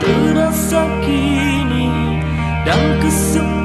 Terasa kini Dan kesempatan